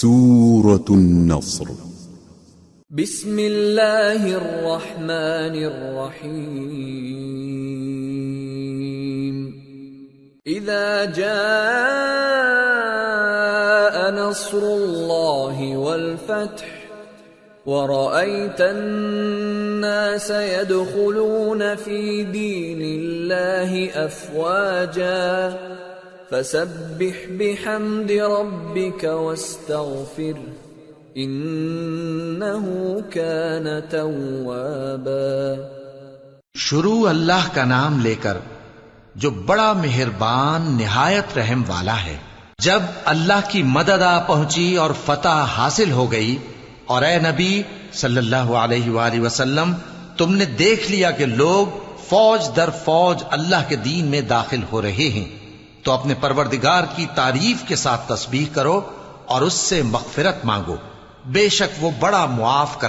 سورة النصر. بسم الله الرحمن الرحيم إذا جاء نصر الله والفتح ورأيت الناس يدخلون في دين الله أفواجا فسبح بحمد ربك واستغفره انه كان توابا. شروع اللہ کا نام لے کر جو بڑا مہربان نہایت رحم والا ہے۔ جب اللہ کی مدد آ پہنچی اور فتح حاصل ہو گئی اور اے نبی صلی اللہ علیہ وآلہ وسلم، تم نے دیکھ لیا کہ لوگ فوج در فوج اللہ کے دین میں داخل ہو رہے ہیں۔ تو اپنے پروردگار کی تعریف کے ساتھ تسبیح کرو اور اس سے مغفرت مانگو۔ بے شک وہ بڑا معاف کر